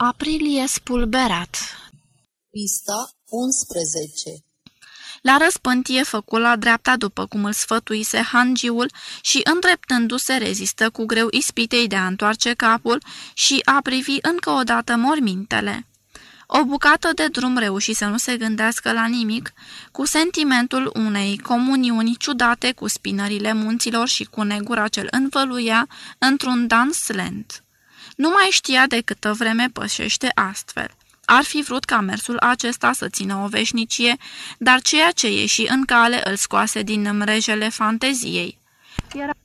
Aprilie spulberat Pista 11 La răspântie făcu la dreapta după cum îl sfătuise hangiul și îndreptându-se rezistă cu greu ispitei de a întoarce capul și a privi încă o dată mormintele. O bucată de drum reuși să nu se gândească la nimic, cu sentimentul unei comuniuni ciudate cu spinările munților și cu negura ce învăluia într-un dans lent. Nu mai știa de câtă vreme pășește astfel. Ar fi vrut ca mersul acesta să țină o veșnicie, dar ceea ce ieși în cale îl scoase din mrejele fanteziei.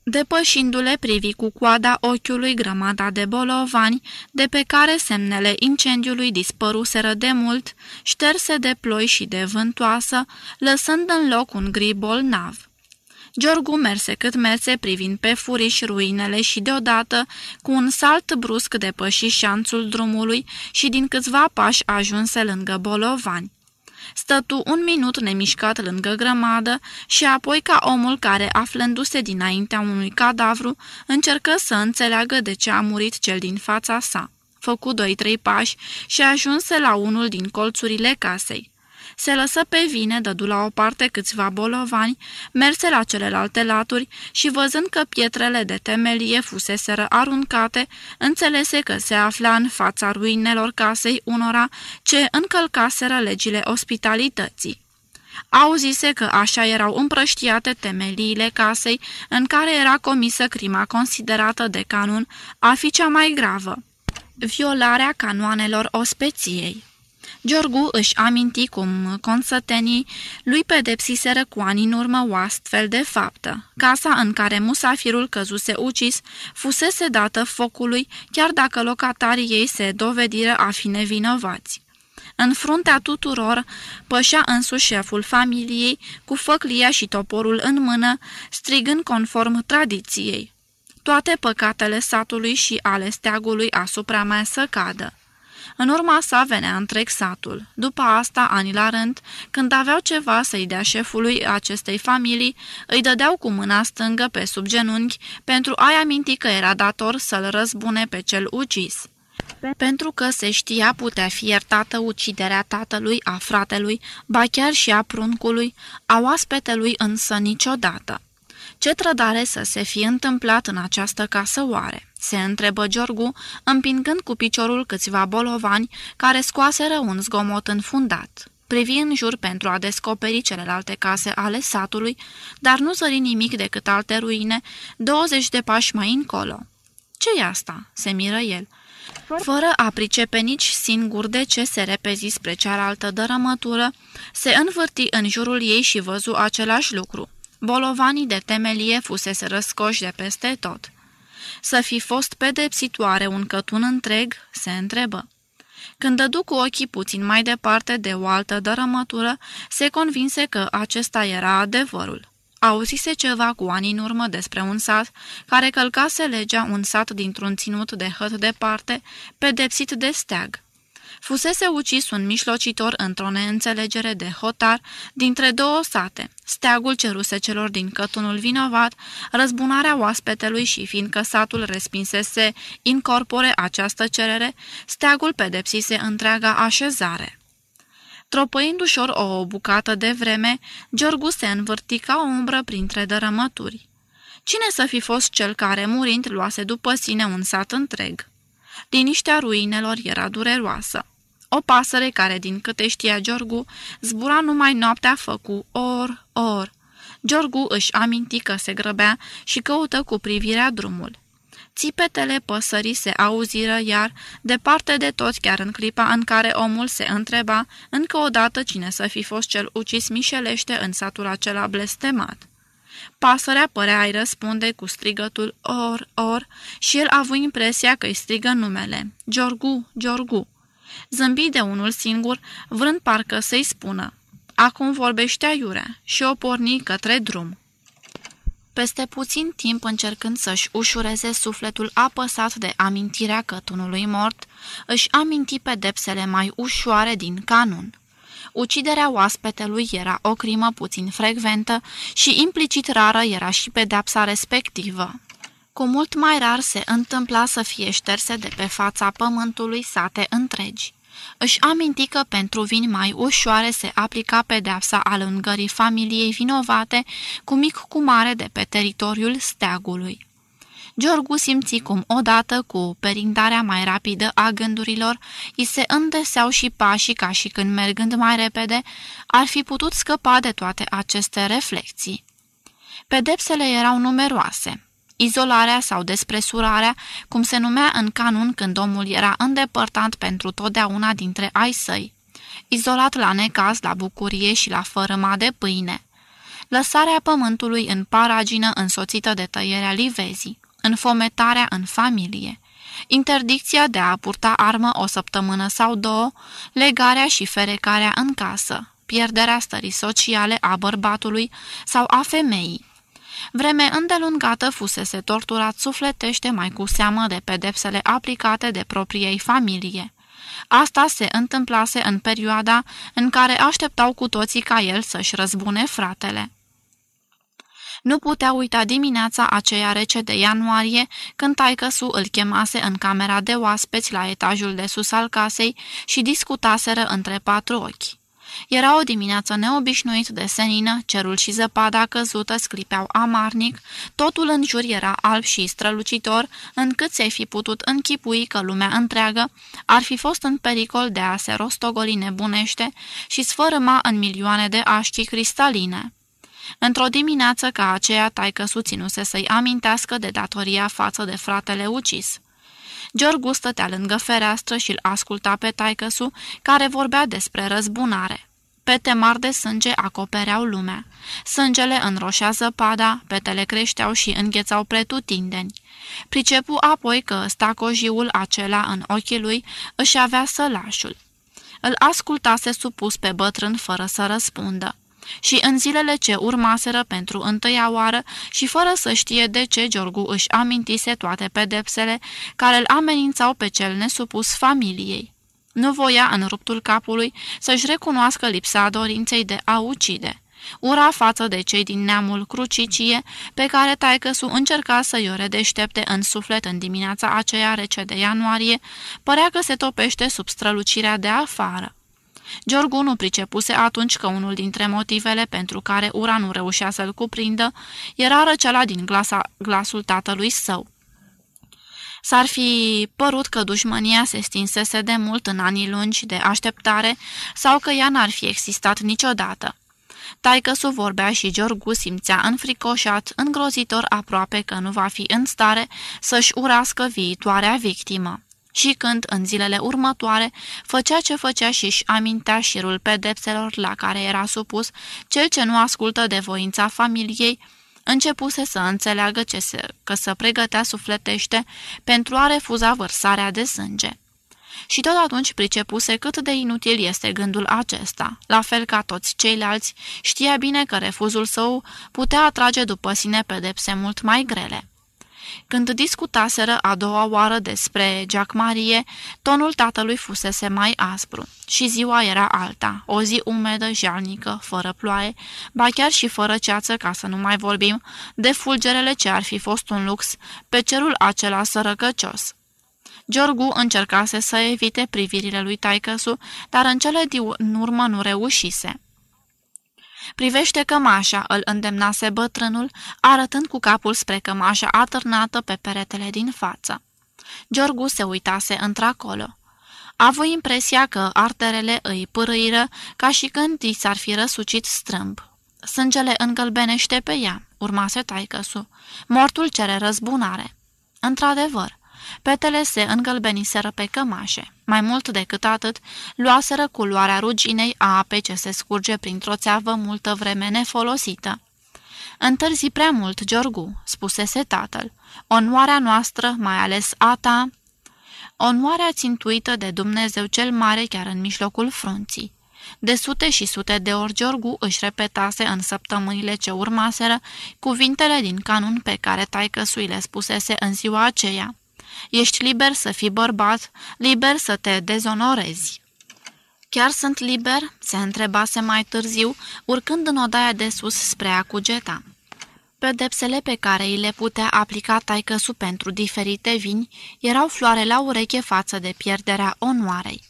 Depășindu-le privi cu coada ochiului grămada de bolovani, de pe care semnele incendiului dispăruseră de mult, șterse de ploi și de vântoasă, lăsând în loc un gri bolnav. Giorgu merse cât merse privind pe furiș ruinele și deodată, cu un salt brusc depăși șanțul drumului și din câțiva pași ajunse lângă bolovani. Stătu un minut nemișcat lângă grămadă și apoi ca omul care, aflându-se dinaintea unui cadavru, încercă să înțeleagă de ce a murit cel din fața sa. Făcu doi-trei pași și ajunse la unul din colțurile casei se lăsă pe vine, dădu la o parte câțiva bolovani, merse la celelalte laturi și văzând că pietrele de temelie fuseseră aruncate, înțelese că se afla în fața ruinelor casei unora ce încălcaseră legile ospitalității. Auzise că așa erau împrăștiate temeliile casei în care era comisă crima considerată de canun a fi cea mai gravă, violarea canoanelor ospeției. Giorgu își aminti cum consătenii lui pedepsiseră cu ani în urmă o astfel de faptă. Casa în care musafirul căzuse ucis fusese dată focului, chiar dacă locatarii ei se dovediră a fi nevinovați. În fruntea tuturor pășea însuși șeful familiei, cu făclia și toporul în mână, strigând conform tradiției. Toate păcatele satului și ale steagului asupra mea să cadă. În urma sa venea întreg satul. După asta, ani la rând, când aveau ceva să-i dea șefului acestei familii, îi dădeau cu mâna stângă pe sub genunchi pentru a-i aminti că era dator să-l răzbune pe cel ucis. Pentru că se știa putea fi iertată uciderea tatălui, a fratelui, ba chiar și a pruncului, a oaspetelui însă niciodată. Ce trădare să se fi întâmplat în această casă oare? Se întrebă Giorgu, împingând cu piciorul câțiva bolovani care scoaseră un zgomot înfundat. Privi în jur pentru a descoperi celelalte case ale satului, dar nu zări nimic decât alte ruine, 20 de pași mai încolo. Ce-i asta?" se miră el. Fără a pricepe nici singur de ce se repezi spre cealaltă dărămătură, se învârti în jurul ei și văzu același lucru. Bolovanii de temelie fusese răscoși de peste tot. Să fi fost pedepsitoare un cătun întreg, se întrebă. Când dădu cu ochii puțin mai departe de o altă dărămătură, se convinse că acesta era adevărul. Auzise ceva cu ani în urmă despre un sat care călcase legea un sat dintr-un ținut de hăt departe, pedepsit de steag. Fusese ucis un mișlocitor într-o neînțelegere de hotar dintre două sate. Steagul ceruse celor din cătunul vinovat răzbunarea oaspetelui și fiindcă satul respinsese incorpore această cerere, steagul pedepsise întreaga așezare. Tropăind ușor o bucată de vreme, Giorgu se învârti ca o umbră printre dărămături. Cine să fi fost cel care, murind, luase după sine un sat întreg? Liniștea ruinelor era dureroasă. O pasăre care, din câte știa Giorgu, zbura numai noaptea făcu or, or. Giorgu își aminti că se grăbea și căută cu privirea drumul. Țipetele păsării se auziră iar, departe de toți chiar în clipa în care omul se întreba încă o dată cine să fi fost cel ucis mișelește în satul acela blestemat. Pasărea părea a-i răspunde cu strigătul or, or și el a avut impresia că îi strigă numele. Giorgu, Giorgu. Zâmbi de unul singur, vrând parcă să-i spună. Acum vorbește aiurea și o porni către drum. Peste puțin timp, încercând să-și ușureze sufletul apăsat de amintirea cătunului mort, își aminti pedepsele mai ușoare din canun. Uciderea oaspetelui era o crimă puțin frecventă și implicit rară era și pedepsa respectivă. Cu mult mai rar se întâmpla să fie șterse de pe fața pământului sate întregi. Își aminti că pentru vini mai ușoare se aplica pedeapsa alângării familiei vinovate cu mic cu mare de pe teritoriul steagului. Giorgu simți cum odată cu perindarea mai rapidă a gândurilor, îi se îndeseau și pașii ca și când mergând mai repede, ar fi putut scăpa de toate aceste reflexii. Pedepsele erau numeroase. Izolarea sau despresurarea, cum se numea în canun când omul era îndepărtat pentru totdeauna dintre ai săi. Izolat la necaz, la bucurie și la fărâma de pâine. Lăsarea pământului în paragină însoțită de tăierea livezii înfometarea în familie, interdicția de a purta armă o săptămână sau două, legarea și ferecarea în casă, pierderea stării sociale a bărbatului sau a femeii. Vreme îndelungată fusese torturat sufletește mai cu seamă de pedepsele aplicate de propriei familie. Asta se întâmplase în perioada în care așteptau cu toții ca el să-și răzbune fratele. Nu putea uita dimineața aceea rece de ianuarie, când taicăsu îl chemase în camera de oaspeți la etajul de sus al casei și discutaseră între patru ochi. Era o dimineață neobișnuit de senină, cerul și zăpada căzută sclipeau amarnic, totul în jur era alb și strălucitor, încât ți-ai fi putut închipui că lumea întreagă ar fi fost în pericol de a se rostogoli nebunește și sfărâma în milioane de așchi cristaline. Într-o dimineață ca aceea, taică ținuse să-i amintească de datoria față de fratele ucis. Giorgu stătea lângă fereastră și îl asculta pe taicăsu, care vorbea despre răzbunare. Pete mari de sânge acopereau lumea. Sângele înroșea zăpada, petele creșteau și înghețau pretutindeni. Pricepu apoi că stacojiul acela în ochii lui își avea sălașul. Îl ascultase supus pe bătrân fără să răspundă. Și în zilele ce urmaseră pentru întâia oară și fără să știe de ce Giorgu își amintise toate pedepsele care îl amenințau pe cel nesupus familiei. Nu voia în ruptul capului să-și recunoască lipsa dorinței de a ucide. Ura față de cei din neamul crucicie, pe care taicăsu încerca să-i o redeștepte în suflet în dimineața aceea rece de ianuarie, părea că se topește sub strălucirea de afară. Giorgu nu pricepuse atunci că unul dintre motivele pentru care ura nu reușea să-l cuprindă era răceala din glasa, glasul tatălui său. S-ar fi părut că dușmânia se stinsese de mult în anii lungi de așteptare sau că ea n-ar fi existat niciodată. Taică-su vorbea și Giorgu simțea înfricoșat, îngrozitor aproape că nu va fi în stare să-și urască viitoarea victimă și când, în zilele următoare, făcea ce făcea și își amintea șirul pedepselor la care era supus, cel ce nu ascultă de voința familiei, începuse să înțeleagă ce se, că să pregătea sufletește pentru a refuza vărsarea de sânge. Și tot atunci pricepuse cât de inutil este gândul acesta. La fel ca toți ceilalți, știa bine că refuzul său putea atrage după sine pedepse mult mai grele. Când discutaseră a doua oară despre Jack Marie, tonul tatălui fusese mai aspru. Și ziua era alta, o zi umedă, jalnică, fără ploaie, ba chiar și fără ceață, ca să nu mai vorbim, de fulgerele ce ar fi fost un lux pe cerul acela sărăcăcios. Giorgu încercase să evite privirile lui taicăsu, dar în cele din urmă nu reușise. Privește cămașa, îl îndemnase bătrânul, arătând cu capul spre cămașa atârnată pe peretele din față. Giorgu se uitase într-acolo. A avut impresia că arterele îi pârâiră ca și când i s-ar fi răsucit strâmb. Sângele îngălbenește pe ea, urmase taicăsu. Mortul cere răzbunare. Într-adevăr, Petele se îngălbeniseră pe cămașe. Mai mult decât atât, luaseră culoarea ruginei a apei ce se scurge printr-o țeavă multă vreme nefolosită. Întârzi prea mult, Giorgu," spusese tatăl. Onoarea noastră, mai ales a ta..." Onoarea țintuită de Dumnezeu cel Mare chiar în mijlocul frunții. De sute și sute de ori Giorgu își repetase în săptămânile ce urmaseră cuvintele din canun pe care taică le spusese în ziua aceea. Ești liber să fii bărbat, liber să te dezonorezi. Chiar sunt liber?" se întrebase mai târziu, urcând în odaia de sus spre a cugeta. Pedepsele pe care îi le putea aplica taicăsu pentru diferite vini erau floare la ureche față de pierderea onoarei.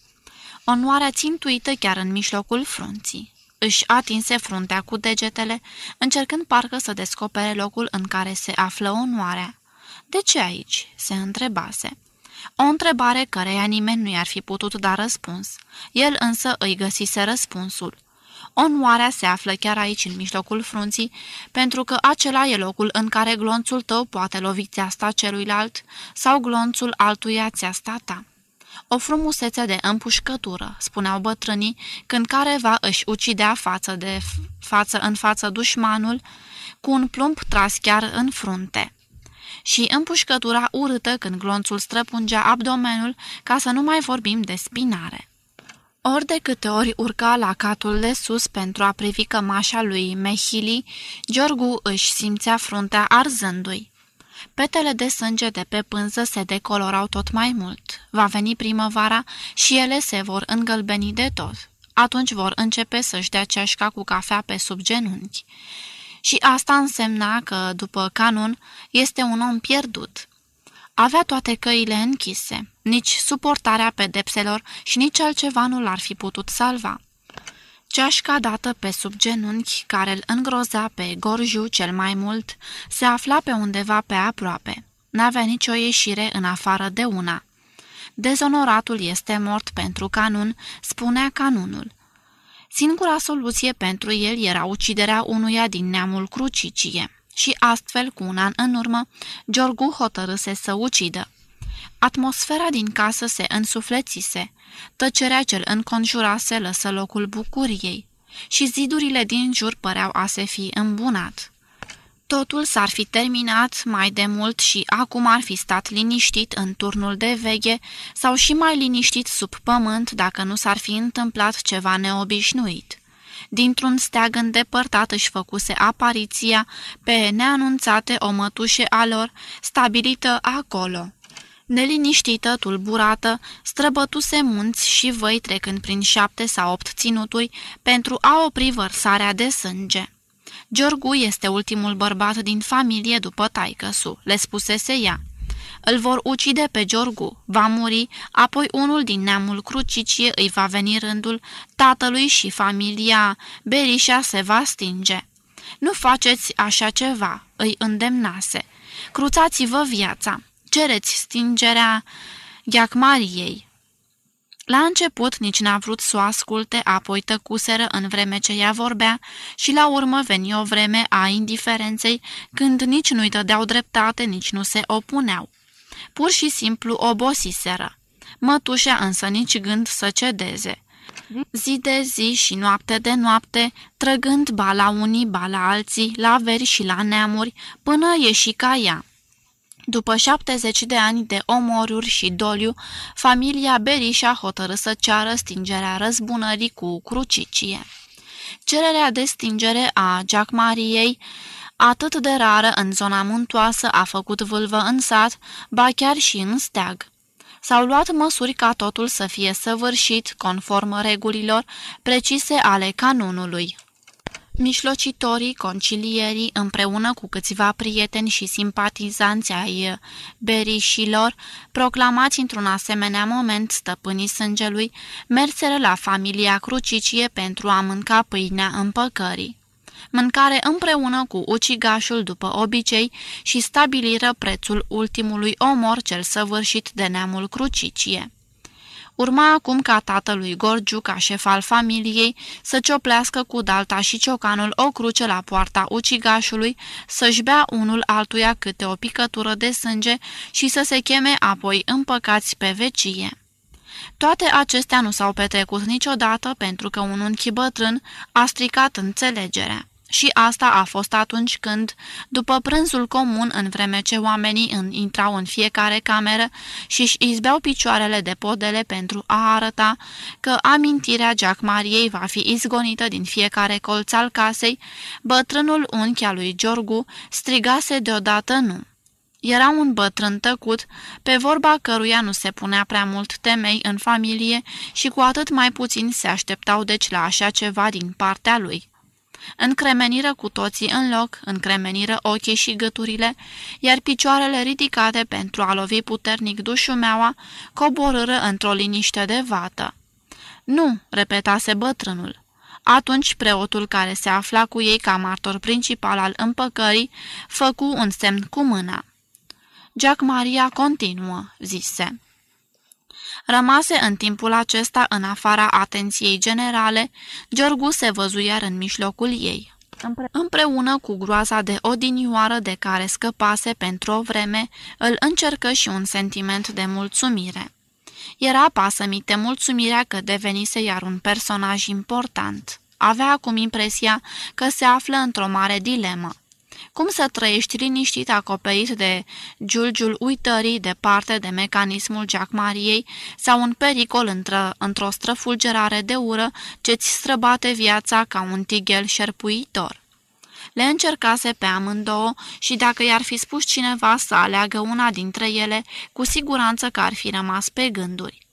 Onoarea țintuită chiar în mijlocul frunții. Își atinse fruntea cu degetele, încercând parcă să descopere locul în care se află onoarea. De ce aici?" se întrebase. O întrebare căreia nimeni nu i-ar fi putut da răspuns. El însă îi găsise răspunsul. Onoarea se află chiar aici, în mijlocul frunții, pentru că acela e locul în care glonțul tău poate lovi țeasta celuilalt sau glonțul altuia țeasta ta. O frumusețe de împușcătură, spuneau bătrânii, când careva își ucidea față, de față în față dușmanul, cu un plumb tras chiar în frunte. Și împușcătura urâtă când glonțul străpungea abdomenul, ca să nu mai vorbim de spinare. Ori de câte ori urca la catul de sus pentru a privi cămașa lui Mehili, Giorgu își simțea fruntea arzându-i. Petele de sânge de pe pânză se decolorau tot mai mult. Va veni primăvara și ele se vor îngălbeni de tot. Atunci vor începe să-și dea ceașca cu cafea pe sub genunchi. Și asta însemna că, după canun, este un om pierdut. Avea toate căile închise. Nici suportarea pedepselor și nici altceva nu l-ar fi putut salva. Ceașca dată pe sub genunchi, care îl îngroza pe gorju cel mai mult, se afla pe undeva pe aproape. N-avea nicio ieșire în afară de una. Dezonoratul este mort pentru canun, spunea canunul. Singura soluție pentru el era uciderea unuia din neamul crucicie și astfel, cu un an în urmă, Giorgu hotărâse să ucidă. Atmosfera din casă se însuflețise, tăcerea cel înconjurase lăsă locul bucuriei și zidurile din jur păreau a se fi îmbunat. Totul s-ar fi terminat mai de mult și acum ar fi stat liniștit în turnul de veghe sau și mai liniștit sub pământ dacă nu s-ar fi întâmplat ceva neobișnuit. Dintr-un steag îndepărtat își făcuse apariția pe neanunțate o mătușe a lor, stabilită acolo. Neliniștită, tulburată, străbătuse munți și văi trecând prin șapte sau opt ținuturi pentru a opri vărsarea de sânge. Giorgu este ultimul bărbat din familie după taicăsu, le spusese ea. Îl vor ucide pe Giorgu, va muri, apoi unul din neamul crucicie îi va veni rândul, tatălui și familia Berișa se va stinge. Nu faceți așa ceva, îi îndemnase. Cruțați-vă viața cereți stingerea gheacmariei. La început nici n-a vrut să o asculte, apoi tăcuseră în vreme ce ea vorbea și la urmă veni o vreme a indiferenței, când nici nu-i dădeau dreptate, nici nu se opuneau. Pur și simplu obosiseră. Mătușa însă nici gând să cedeze. Zi de zi și noapte de noapte, trăgând ba la unii, ba la alții, la veri și la neamuri, până ieși ca ea. După 70 de ani de omoruri și doliu, familia Berișa hotărâ să ceară stingerea răzbunării cu crucicie. Cererea de stingere a Jack Mariei, atât de rară în zona muntoasă, a făcut vâlvă în sat, ba chiar și în steag. S-au luat măsuri ca totul să fie săvârșit conform regulilor precise ale canunului. Mișlocitorii, concilierii, împreună cu câțiva prieteni și simpatizanți ai berișilor, proclamați într-un asemenea moment stăpânii sângelui, merseră la familia Crucicie pentru a mânca pâinea împăcării. Mâncare împreună cu ucigașul după obicei și stabiliră prețul ultimului omor cel săvârșit de neamul Crucicie. Urma acum ca tatălui Gorgiu, ca șef al familiei, să cioplească cu dalta și ciocanul o cruce la poarta ucigașului, să-și bea unul altuia câte o picătură de sânge și să se cheme apoi împăcați pe vecie. Toate acestea nu s-au petrecut niciodată pentru că un unchi bătrân a stricat înțelegerea. Și asta a fost atunci când, după prânzul comun, în vreme ce oamenii în, intrau în fiecare cameră și își izbeau picioarele de podele pentru a arăta că amintirea Jack Mariei va fi izgonită din fiecare colț al casei, bătrânul unchi al lui Giorgu strigase deodată nu. Era un bătrân tăcut, pe vorba căruia nu se punea prea mult temei în familie și cu atât mai puțin se așteptau deci la așa ceva din partea lui. Încremeniră cu toții în loc, încremeniră ochii și gâturile, iar picioarele ridicate pentru a lovi puternic dușumeaua, coborâră într-o liniște de vată. Nu, repetase bătrânul. Atunci preotul care se afla cu ei ca martor principal al împăcării, făcu un semn cu mâna. Jack Maria continuă, zise. Rămase în timpul acesta în afara atenției generale, Giorgu se văzu iar în mijlocul ei. Împreună cu groaza de odinioară de care scăpase pentru o vreme, îl încercă și un sentiment de mulțumire. Era pasămite mulțumirea că devenise iar un personaj important. Avea acum impresia că se află într-o mare dilemă. Cum să trăiești liniștit acoperit de giulgiul uitării departe de mecanismul Jack Mariei sau un pericol într-o într străfulgerare de ură ce-ți străbate viața ca un tighel șerpuitor? Le încercase pe amândouă și dacă i-ar fi spus cineva să aleagă una dintre ele, cu siguranță că ar fi rămas pe gânduri.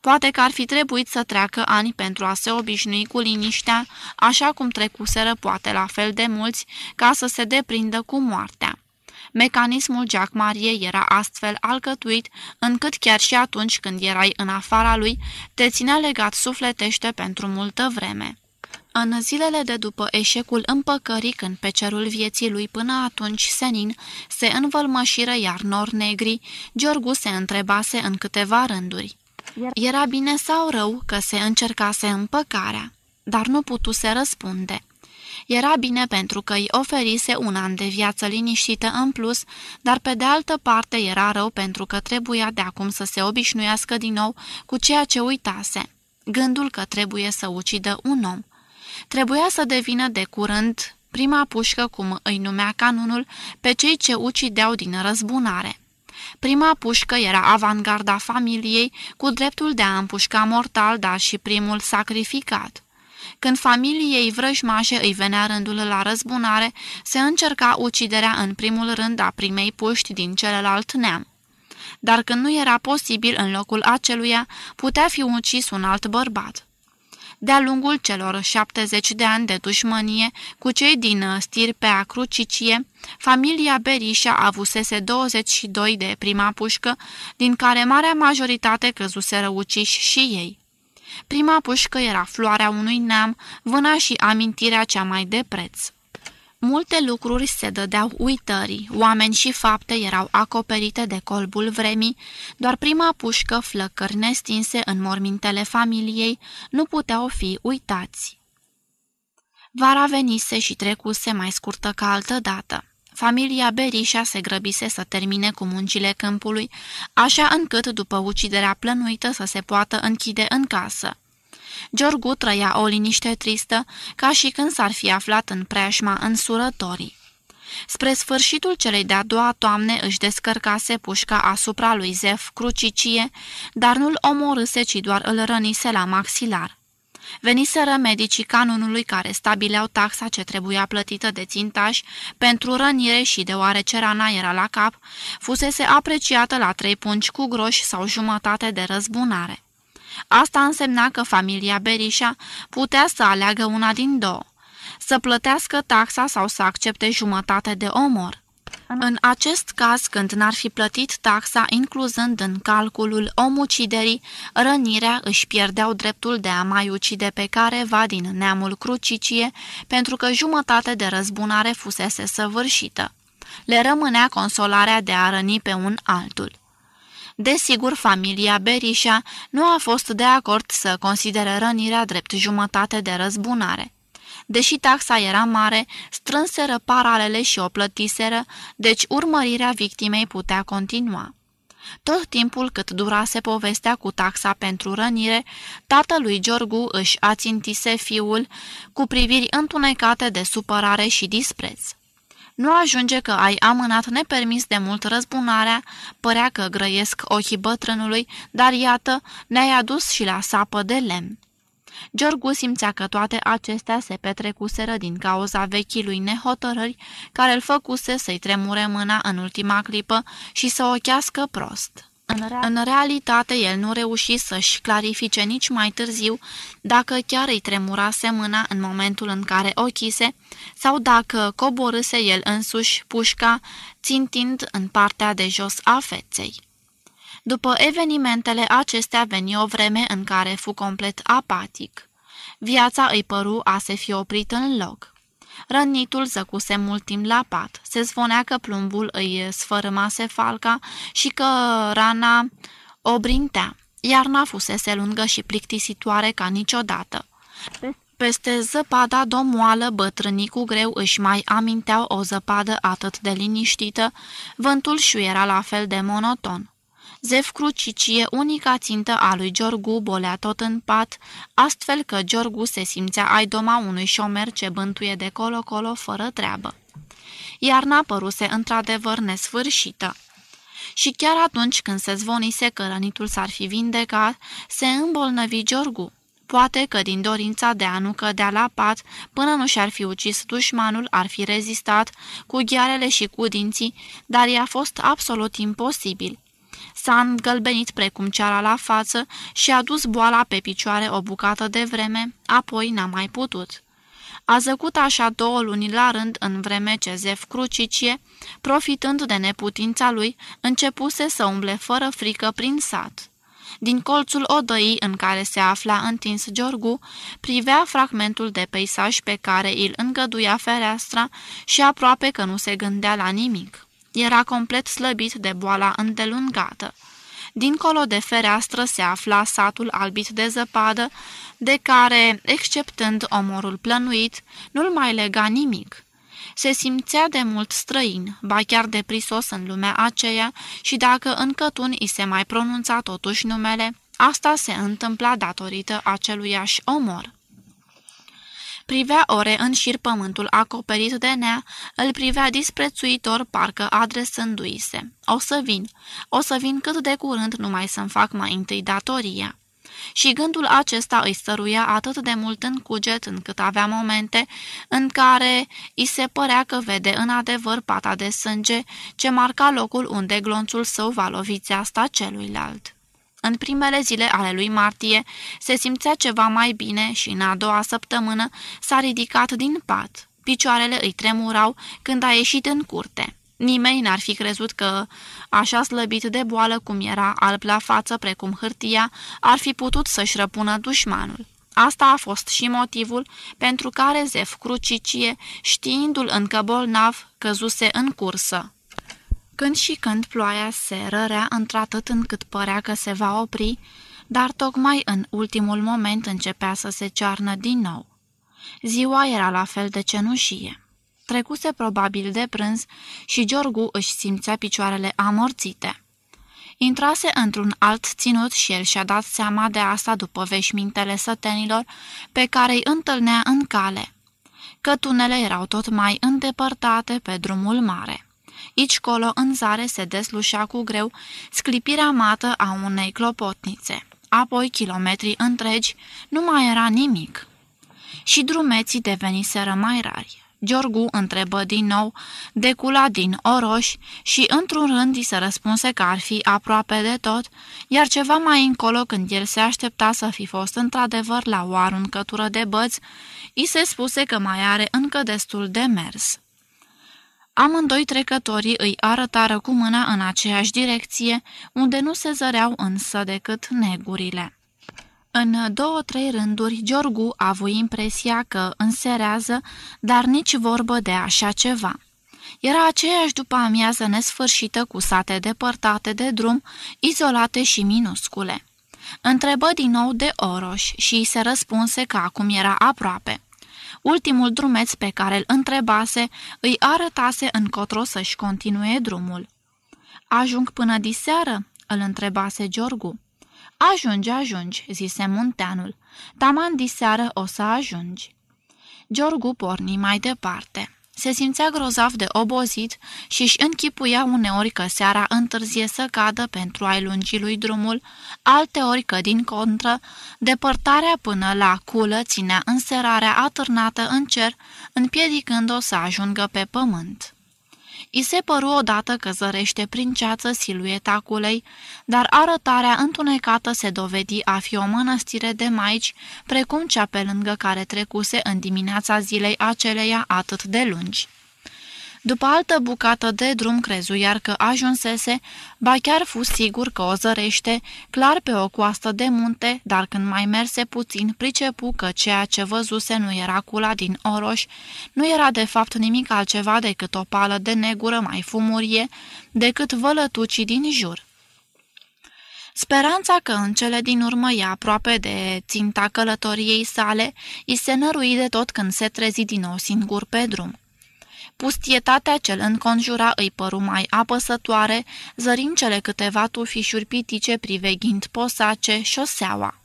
Poate că ar fi trebuit să treacă ani pentru a se obișnui cu liniștea, așa cum trecuseră poate la fel de mulți, ca să se deprindă cu moartea. Mecanismul Jack Marie era astfel alcătuit, încât chiar și atunci când erai în afara lui, te ținea legat sufletește pentru multă vreme. În zilele de după eșecul împăcării, când pe cerul vieții lui până atunci senin se învălmășiră iar nori negri, Giorgu se întrebase în câteva rânduri. Era bine sau rău că se încercase împăcarea, dar nu putuse răspunde. Era bine pentru că îi oferise un an de viață liniștită în plus, dar pe de altă parte era rău pentru că trebuia de acum să se obișnuiască din nou cu ceea ce uitase. Gândul că trebuie să ucidă un om. Trebuia să devină de curând prima pușcă, cum îi numea canunul, pe cei ce ucideau din răzbunare. Prima pușcă era avangarda familiei, cu dreptul de a împușca mortal, dar și primul sacrificat. Când familiei vrăjmașe îi venea rândul la răzbunare, se încerca uciderea în primul rând a primei puști din celălalt neam. Dar când nu era posibil în locul aceluia, putea fi ucis un alt bărbat. De-a lungul celor 70 de ani de dușmănie cu cei din uh, stirpea crucicie, familia Berișa avusese 22 de prima pușcă, din care marea majoritate căzuseră uciși și ei. Prima pușcă era floarea unui neam, vâna și amintirea cea mai de preț. Multe lucruri se dădeau uitării, oameni și fapte erau acoperite de colbul vremii, doar prima pușcă, flăcări nestinse în mormintele familiei, nu puteau fi uitați. Vara venise și trecuse mai scurtă ca altă dată. Familia Berișa se grăbise să termine cu muncile câmpului, așa încât după uciderea plănuită să se poată închide în casă. Giorgu trăia o liniște tristă, ca și când s-ar fi aflat în preajma însurătorii. Spre sfârșitul celei de-a doua toamne își descărcase pușca asupra lui Zef crucicie, dar nu-l omorâse, ci doar îl rănise la maxilar. Veniseră medicii canunului care stabileau taxa ce trebuia plătită de țintaș pentru rănire și deoarece rana era la cap, fusese apreciată la trei pungi cu groși sau jumătate de răzbunare. Asta însemna că familia Berișa putea să aleagă una din două, să plătească taxa sau să accepte jumătate de omor. În acest caz, când n-ar fi plătit taxa, incluzând în calculul omuciderii, rănirea își pierdeau dreptul de a mai ucide pe careva din neamul crucicie, pentru că jumătate de răzbunare fusese săvârșită. Le rămânea consolarea de a răni pe un altul. Desigur, familia Berișa nu a fost de acord să considere rănirea drept jumătate de răzbunare. Deși taxa era mare, strânseră paralele și o plătiseră, deci urmărirea victimei putea continua. Tot timpul cât durase povestea cu taxa pentru rănire, tatălui Giorgu își ațintise fiul cu priviri întunecate de supărare și dispreț. Nu ajunge că ai amânat nepermis de mult răzbunarea, părea că grăiesc ochii bătrânului, dar iată, ne-ai adus și la sapă de lemn. Giorgu simțea că toate acestea se petrecuseră din cauza vechilui nehotărâri care îl făcuse să-i tremure mâna în ultima clipă și să o chească prost. În realitate, el nu reuși să-și clarifice nici mai târziu dacă chiar îi tremurase mâna în momentul în care o chise sau dacă coborâse el însuși pușca, țintind în partea de jos a feței. După evenimentele acestea veni o vreme în care fu complet apatic. Viața îi păru a se fi oprit în loc. Rănitul zăcuse mult timp la pat. Se zvonea că plumbul îi sfărâmase falca și că rana o brintea. Iarna fusese lungă și plictisitoare ca niciodată. Peste zăpada domoală, bătrânii cu greu își mai aminteau o zăpadă atât de liniștită, vântul și era la fel de monoton. Zef Crucicie, unica țintă a lui Giorgu, bolea tot în pat, astfel că Giorgu se simțea ai doma unui șomer ce bântuie de colo-colo fără treabă. Iarna păruse într-adevăr nesfârșită. Și chiar atunci când se zvonise că rănitul s-ar fi vindecat, se îmbolnăvi Giorgu. Poate că din dorința de a nu cădea la pat, până nu și-ar fi ucis dușmanul, ar fi rezistat cu ghearele și cu dinții, dar i-a fost absolut imposibil. S-a îngălbenit precum ceara la față și a dus boala pe picioare o bucată de vreme, apoi n-a mai putut. A zăcut așa două luni la rând în vreme ce Zef Crucicie, profitând de neputința lui, începuse să umble fără frică prin sat. Din colțul odăii în care se afla întins Giorgu, privea fragmentul de peisaj pe care îl îngăduia fereastra și aproape că nu se gândea la nimic. Era complet slăbit de boala îndelungată. Dincolo de fereastră se afla satul albit de zăpadă, de care, exceptând omorul plănuit, nu-l mai lega nimic. Se simțea de mult străin, ba chiar de prisos în lumea aceea și dacă în cătun îi se mai pronunța totuși numele, asta se întâmpla datorită aceluiași omor. Privea ore în șir pământul acoperit de nea, îl privea disprețuitor, parcă adresându-i se. O să vin, o să vin cât de curând numai să-mi fac mai întâi datoria. Și gândul acesta îi stăruia atât de mult în cuget încât avea momente în care îi se părea că vede în adevăr pata de sânge ce marca locul unde glonțul său va lovi țeasta celuilalt. În primele zile ale lui martie se simțea ceva mai bine și în a doua săptămână s-a ridicat din pat. Picioarele îi tremurau când a ieșit în curte. Nimeni n-ar fi crezut că, așa slăbit de boală cum era, alb la față precum hârtia, ar fi putut să-și răpună dușmanul. Asta a fost și motivul pentru care Zef Crucicie, știindu-l încă bolnav, căzuse în cursă. Când și când ploaia se rărea într-atât încât părea că se va opri, dar tocmai în ultimul moment începea să se cearnă din nou. Ziua era la fel de cenușie. Trecuse probabil de prânz și Giorgu își simțea picioarele amorțite. Intrase într-un alt ținut și el și-a dat seama de asta după veșmintele sătenilor pe care îi întâlnea în cale. Cătunele erau tot mai îndepărtate pe drumul mare. Ici colo în zare se deslușea cu greu sclipirea mată a unei clopotnițe. Apoi kilometri întregi nu mai era nimic. Și drumeții deveniseră mai rari. Giorgu întrebă din nou, decula din Oroș și într-un rând îi se răspunse că ar fi aproape de tot, iar ceva mai încolo când el se aștepta să fi fost într-adevăr la o aruncătură de băți, îi se spuse că mai are încă destul de mers. Amândoi trecătorii îi arătară cu mâna în aceeași direcție, unde nu se zăreau însă decât negurile. În două-trei rânduri, Giorgu a avut impresia că înserează, dar nici vorbă de așa ceva. Era aceeași după amiază nesfârșită cu sate depărtate de drum, izolate și minuscule. Întrebă din nou de Oroș și îi se răspunse că acum era aproape. Ultimul drumeț pe care îl întrebase îi arătase încotro să-și continue drumul. Ajung până diseară?" îl întrebase Giorgu. Ajungi, ajungi," zise munteanul. Taman diseară o să ajungi." Giorgu porni mai departe. Se simțea grozav de obozit și își închipuia uneori că seara întârzie să cadă pentru a-i lungi lui drumul, alteori că, din contră, depărtarea până la culă ținea înserarea atârnată în cer, împiedicând-o să ajungă pe pământ. I se păru odată că zărește prin ceață silueta culei, dar arătarea întunecată se dovedi a fi o mănăstire de maici, precum cea pe lângă care trecuse în dimineața zilei aceleia atât de lungi. După altă bucată de drum crezu iar că ajunsese, ba chiar fu sigur că o zărește, clar pe o coastă de munte, dar când mai merse puțin, pricepu că ceea ce văzuse nu era cula din oroș, nu era de fapt nimic altceva decât o pală de negură mai fumurie, decât vălătucii din jur. Speranța că în cele din urmă e aproape de ținta călătoriei sale, îi se nărui de tot când se trezi din nou singur pe drum. Pustietatea cel înconjura îi păru mai apăsătoare, zărind cele câteva tufișuri pitice priveghind posace, șoseaua.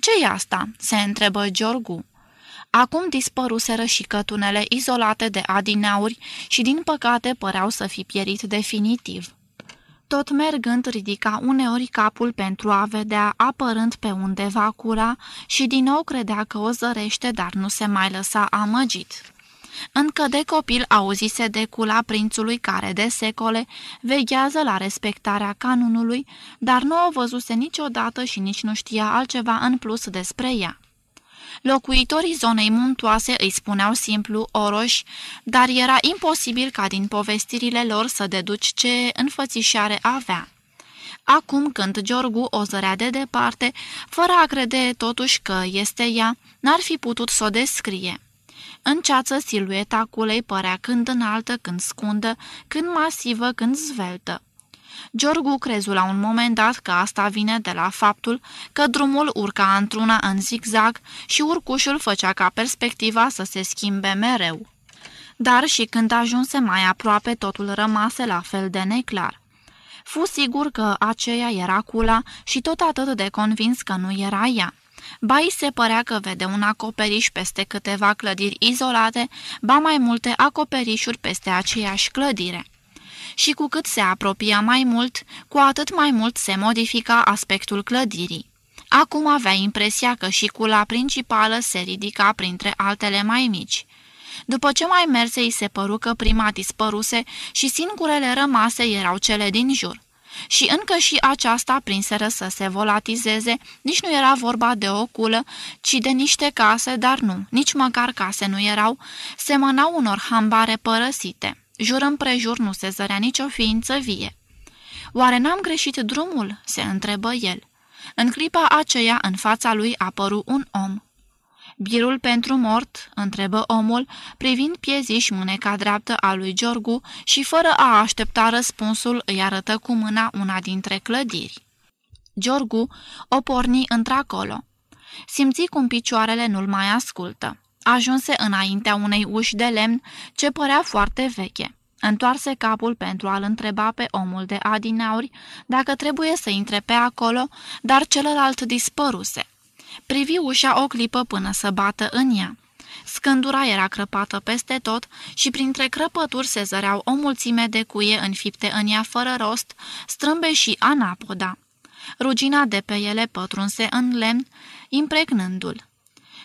Ce-i asta?" se întrebă Giorgu. Acum dispăruseră și cătunele izolate de adineauri și din păcate păreau să fi pierit definitiv. Tot mergând ridica uneori capul pentru a vedea apărând pe undeva cura și din nou credea că o zărește, dar nu se mai lăsa amăgit. Încă de copil auzise de cula prințului care de secole veghează la respectarea canunului, dar nu o văzuse niciodată și nici nu știa altceva în plus despre ea. Locuitorii zonei muntoase îi spuneau simplu oroși, dar era imposibil ca din povestirile lor să deduci ce înfățișare avea. Acum când Giorgu o zărea de departe, fără a crede totuși că este ea, n-ar fi putut să o descrie. În ceață, silueta culei părea când înaltă, când scundă, când masivă, când zveltă. Giorgu crezu la un moment dat că asta vine de la faptul că drumul urca într-una în zigzag și urcușul făcea ca perspectiva să se schimbe mereu. Dar și când ajunse mai aproape, totul rămase la fel de neclar. Fu sigur că aceea era cula și tot atât de convins că nu era ea. Ba îi se părea că vede un acoperiș peste câteva clădiri izolate, ba mai multe acoperișuri peste aceeași clădire. Și cu cât se apropia mai mult, cu atât mai mult se modifica aspectul clădirii. Acum avea impresia că și cula principală se ridica printre altele mai mici. După ce mai merse, îi se păru că prima dispăruse și singurele rămase erau cele din jur și încă și aceasta prinseră să se volatizeze, nici nu era vorba de o culă, ci de niște case, dar nu, nici măcar case nu erau, semănau unor hambare părăsite. Jur împrejur nu se zărea nicio ființă vie. Oare n-am greșit drumul?" se întrebă el. În clipa aceea, în fața lui apăru un om. Birul pentru mort?" întrebă omul, privind pieziș mâneca dreaptă a lui Giorgu și fără a aștepta răspunsul îi arătă cu mâna una dintre clădiri. Giorgu o porni într-acolo. Simți cum picioarele nu-l mai ascultă. Ajunse înaintea unei uși de lemn ce părea foarte veche. Întoarse capul pentru a-l întreba pe omul de adinauri dacă trebuie să intre pe acolo, dar celălalt dispăruse. Privi ușa o clipă până să bată în ea. Scândura era crăpată peste tot și printre crăpături se zăreau o mulțime de cuie înfipte în ea fără rost, strâmbe și anapoda. Rugina de pe ele pătrunse în lemn, impregnându-l.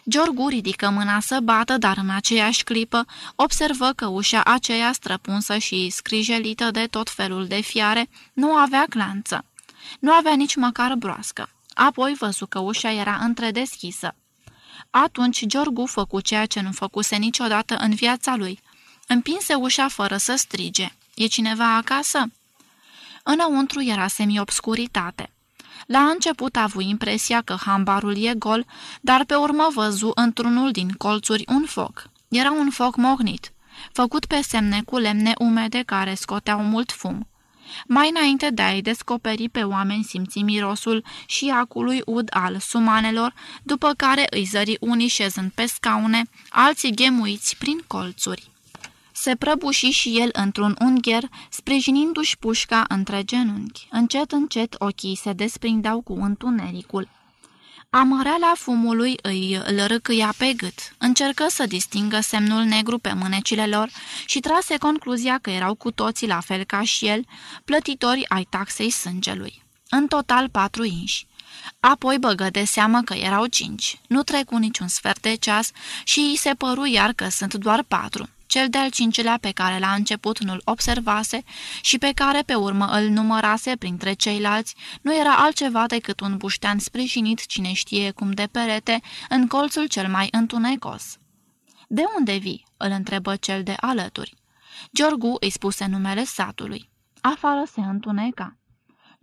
Giorgu ridică mâna să bată, dar în aceeași clipă observă că ușa aceea străpunsă și scrijelită de tot felul de fiare nu avea clanță. Nu avea nici măcar broască. Apoi văzu că ușa era întredeschisă. Atunci Giorgu făcu ceea ce nu făcuse niciodată în viața lui. Împinse ușa fără să strige. E cineva acasă?" Înăuntru era semi-obscuritate. La început a avut impresia că hambarul e gol, dar pe urmă văzu într-unul din colțuri un foc. Era un foc mognit, făcut pe semne cu lemne umede care scoteau mult fum. Mai înainte de a-i descoperi pe oameni simți mirosul și acului ud al sumanelor, după care îi zări unii șezând pe scaune, alții ghemuiți prin colțuri. Se prăbuși și el într-un ungher, sprijinindu-și pușca între genunchi. Încet, încet, ochii se desprindeau cu întunericul. Amăreala fumului îi îl râcâia pe gât. Încercă să distingă semnul negru pe mânecile lor și trase concluzia că erau cu toții la fel ca și el, plătitori ai taxei sângelui. În total patru inși. Apoi băgă de seamă că erau cinci. Nu trecu niciun sfert de ceas și îi se păru iar că sunt doar patru. Cel de-al cincilea pe care la început nu-l observase și pe care pe urmă îl numărase printre ceilalți, nu era altceva decât un buștean sprijinit cine știe cum de perete în colțul cel mai întunecos. De unde vii?" îl întrebă cel de alături. Giorgu îi spuse numele satului. Afară se întuneca.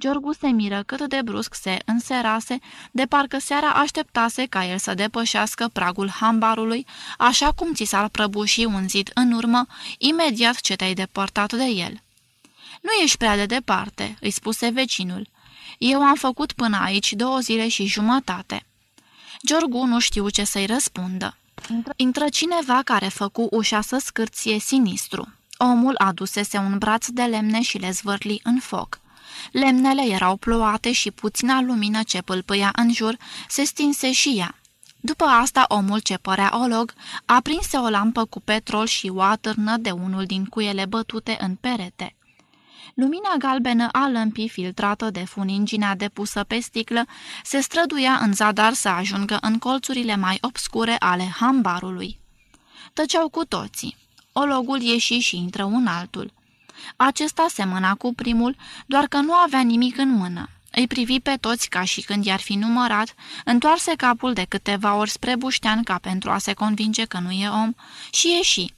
Giorgu se miră cât de brusc se înserase, de parcă seara așteptase ca el să depășească pragul hambarului, așa cum ți s-ar prăbuși un zid în urmă, imediat ce te-ai depărtat de el. Nu ești prea de departe," îi spuse vecinul. Eu am făcut până aici două zile și jumătate." Giorgu nu știu ce să-i răspundă. Intră cineva care făcu ușa să scârție sinistru. Omul adusese un braț de lemne și le zvârli în foc. Lemnele erau plouate și puțina lumină ce pâlpâia în jur se stinse și ea. După asta, omul ce părea olog aprinse o lampă cu petrol și o atârnă de unul din cuiele bătute în perete. Lumina galbenă a lămpii filtrată de funingina depusă pe sticlă se străduia în zadar să ajungă în colțurile mai obscure ale hambarului. Tăceau cu toții. Ologul ieși și intră un altul. Acesta semăna cu primul, doar că nu avea nimic în mână. Îi privi pe toți ca și când i-ar fi numărat, întoarse capul de câteva ori spre buștean ca pentru a se convinge că nu e om și ieși.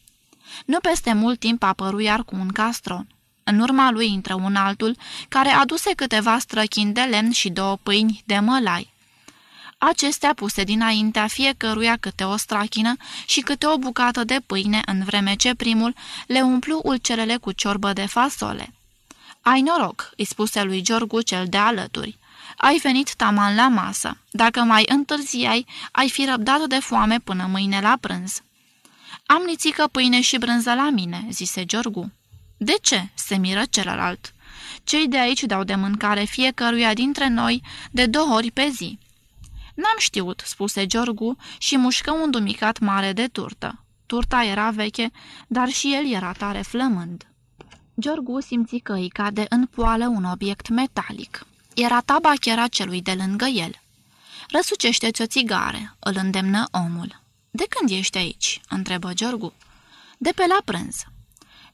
Nu peste mult timp apăru iar cu un castron. În urma lui intră un altul, care aduse câteva străchini de lemn și două pâini de mălai. Acestea puse dinaintea fiecăruia câte o strachină și câte o bucată de pâine, în vreme ce primul le umplu ulcerele cu ciorbă de fasole. Ai noroc," îi spuse lui Giorgu cel de alături. Ai venit taman la masă. Dacă mai întârziai, ai fi răbdat de foame până mâine la prânz." Am nițică pâine și brânză la mine," zise Giorgu. De ce?" se miră celălalt. Cei de aici dau de mâncare fiecăruia dintre noi de două ori pe zi." N-am știut," spuse Giorgu și mușcă un dumicat mare de turtă. Turta era veche, dar și el era tare flămând. Giorgu simți că îi cade în poală un obiect metalic. Era tabachera celui de lângă el. Răsucește-ți o țigare," îl îndemnă omul. De când ești aici?" întrebă Giorgu. De pe la prânz."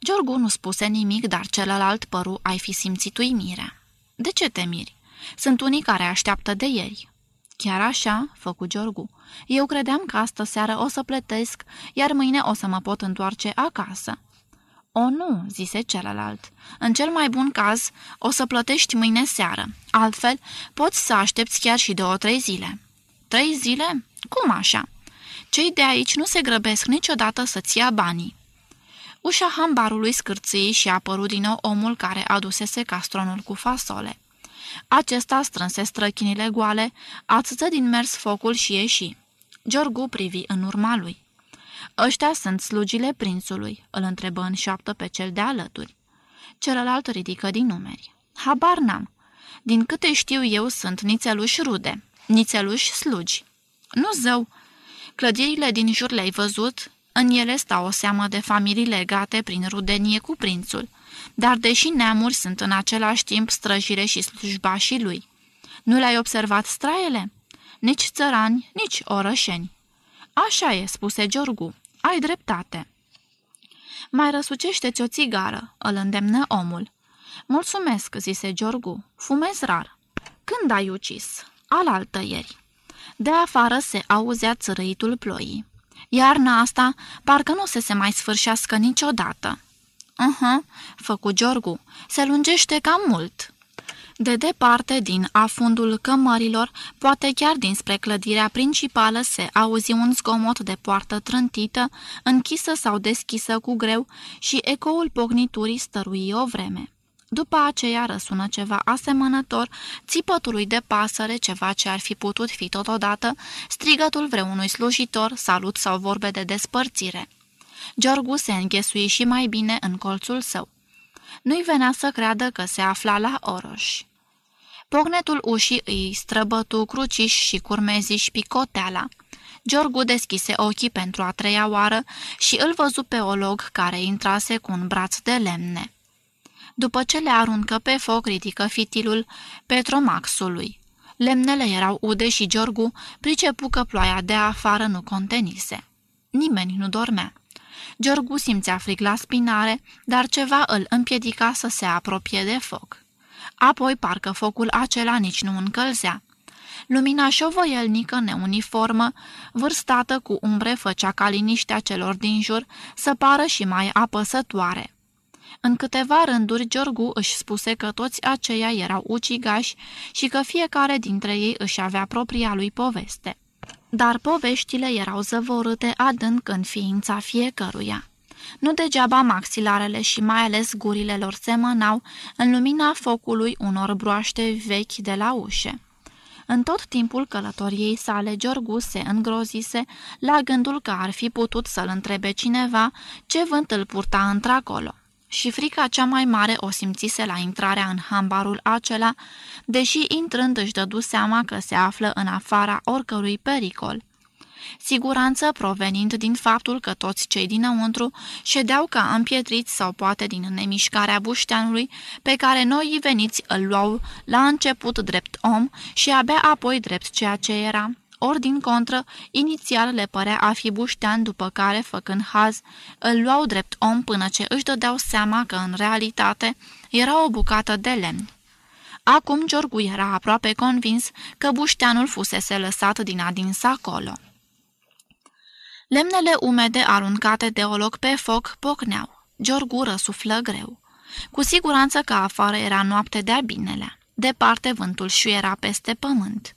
Giorgu nu spuse nimic, dar celălalt păru ai fi simțit uimirea. De ce te miri? Sunt unii care așteaptă de ieri. Chiar așa, făcu Giorgu. Eu credeam că astă seară o să plătesc, iar mâine o să mă pot întoarce acasă. O, nu, zise celălalt. În cel mai bun caz, o să plătești mâine seară. Altfel, poți să aștepți chiar și două-trei zile. Trei zile? Cum așa? Cei de aici nu se grăbesc niciodată să-ți ia banii. Ușa hambarului scârții și a apărut din nou omul care adusese castronul cu fasole. Acesta strânse străchinile goale, ațăță din mers focul și ieși. Giorgu privi în urma lui. Ăștia sunt slugile prințului?" îl întrebă în șoaptă pe cel de alături. Celălalt ridică din numeri. Habar n-am. Din câte știu eu, sunt nițeluși rude, nițeluși slugi. Nu zău. Clădirile din jur le-ai văzut? În ele stau o seamă de familii legate prin rudenie cu prințul dar deși neamuri sunt în același timp străjire și slujbașii lui. Nu le-ai observat straiele? Nici țărani, nici orășeni. Așa e, spuse Giorgu, ai dreptate. Mai răsucește-ți o țigară, îl îndemnă omul. Mulțumesc, zise Giorgu, fumez rar. Când ai ucis? Alaltă ieri. De afară se auzea țărăitul ploii. Iarna asta parcă nu se se mai sfârșească niciodată. Uh-huh, făcu Giorgu, se lungește cam mult. De departe, din afundul cămărilor, poate chiar dinspre clădirea principală, se auzi un zgomot de poartă trântită, închisă sau deschisă cu greu și ecoul pogniturii stărui o vreme. După aceea răsună ceva asemănător țipătului de pasăre, ceva ce ar fi putut fi totodată strigătul vreunui slujitor, salut sau vorbe de despărțire. Giorgu se înghesui și mai bine în colțul său. Nu-i venea să creadă că se afla la Oroș. Pognetul ușii îi străbătu cruciș și curmeziși picoteala. Giorgu deschise ochii pentru a treia oară și îl văzu pe olog care intrase cu un braț de lemne. După ce le aruncă pe foc, ridică fitilul Petromaxului. Lemnele erau ude și Giorgu pricepu că ploaia de afară nu contenise. Nimeni nu dormea. Giorgu simțea frig la spinare, dar ceva îl împiedica să se apropie de foc. Apoi parcă focul acela nici nu încălzea. Lumina șovăielnică neuniformă, vârstată cu umbre, făcea ca liniștea celor din jur să pară și mai apăsătoare. În câteva rânduri, Giorgu își spuse că toți aceia erau ucigași și că fiecare dintre ei își avea propria lui poveste. Dar poveștile erau zăvorâte adânc în ființa fiecăruia. Nu degeaba maxilarele și mai ales gurile lor semănau în lumina focului unor broaște vechi de la ușe. În tot timpul călătoriei sale, Giorgu se îngrozise la gândul că ar fi putut să-l întrebe cineva ce vânt îl purta într-acolo. Și frica cea mai mare o simțise la intrarea în hambarul acela, deși intrând își dădu seama că se află în afara oricărui pericol. Siguranță provenind din faptul că toți cei dinăuntru ședeau ca împietriți sau poate din nemișcarea bușteanului pe care noi veniți îl luau la început drept om și abia apoi drept ceea ce era, ori din contră, inițial le părea a fi buștean, după care, făcând haz, îl luau drept om până ce își dădeau seama că, în realitate, era o bucată de lemn. Acum Giorgu era aproape convins că bușteanul fusese lăsat din adins acolo. Lemnele umede aruncate de loc pe foc pocneau. Giorgu răsuflă greu. Cu siguranță că afară era noapte de-a binelea. Departe vântul șuiera peste pământ.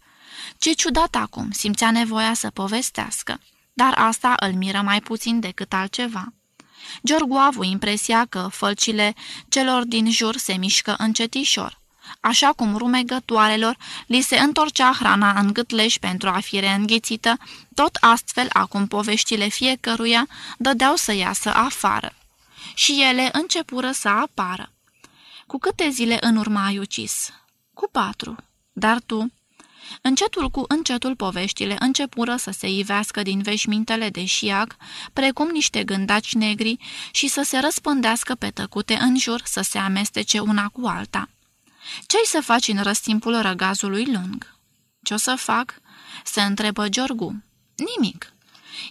Ce ciudat acum, simțea nevoia să povestească, dar asta îl miră mai puțin decât altceva. Giorgu a avut impresia că fălcile celor din jur se mișcă încetișor. Așa cum rumegătoarelor li se întorcea hrana în gâtleș pentru a fi reînghițită, tot astfel acum poveștile fiecăruia dădeau să iasă afară. Și ele începură să apară. Cu câte zile în urmă ai ucis? Cu patru. Dar tu? Încetul cu încetul poveștile începură să se ivească din veșmintele de șiac, precum niște gândaci negri, și să se răspândească pe tăcute în jur, să se amestece una cu alta. Ce-ai să faci în răstimpul răgazului lung?" Ce-o să fac?" se întrebă Giorgu. Nimic."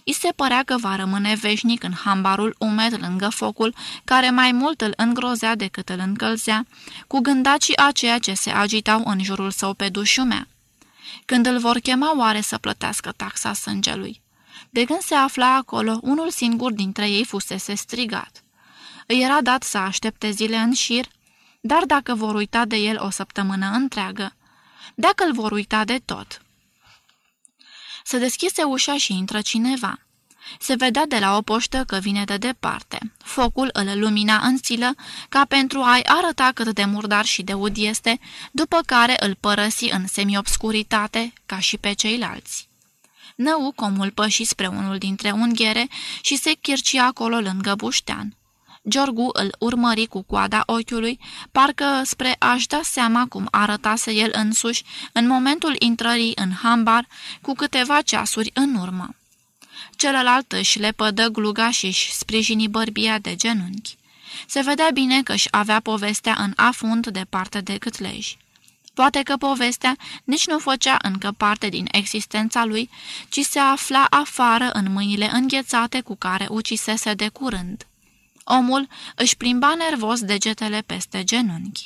I se părea că va rămâne veșnic în hambarul umed lângă focul, care mai mult îl îngrozea decât îl încălzea, cu gândacii aceia ce se agitau în jurul său pe dușumea. Când îl vor chema oare să plătească taxa sângelui? De când se afla acolo, unul singur dintre ei fusese strigat. Îi era dat să aștepte zile în șir, dar dacă vor uita de el o săptămână întreagă, dacă îl vor uita de tot. Se deschise ușa și intră cineva. Se vedea de la o poștă că vine de departe. Focul îl lumina în silă ca pentru a-i arăta cât de murdar și de ud este, după care îl părăsi în semiobscuritate ca și pe ceilalți. Nău comul păși spre unul dintre unghiere și se chirci acolo lângă buștean. Giorgu îl urmări cu coada ochiului, parcă spre a-și da seama cum arătase el însuși în momentul intrării în hambar cu câteva ceasuri în urmă. Celălalt își lepădă gluga și își sprijini bărbia de genunchi. Se vedea bine că își avea povestea în afund departe de câtlej. Poate că povestea nici nu făcea încă parte din existența lui, ci se afla afară în mâinile înghețate cu care ucisese de curând. Omul își plimba nervos degetele peste genunchi.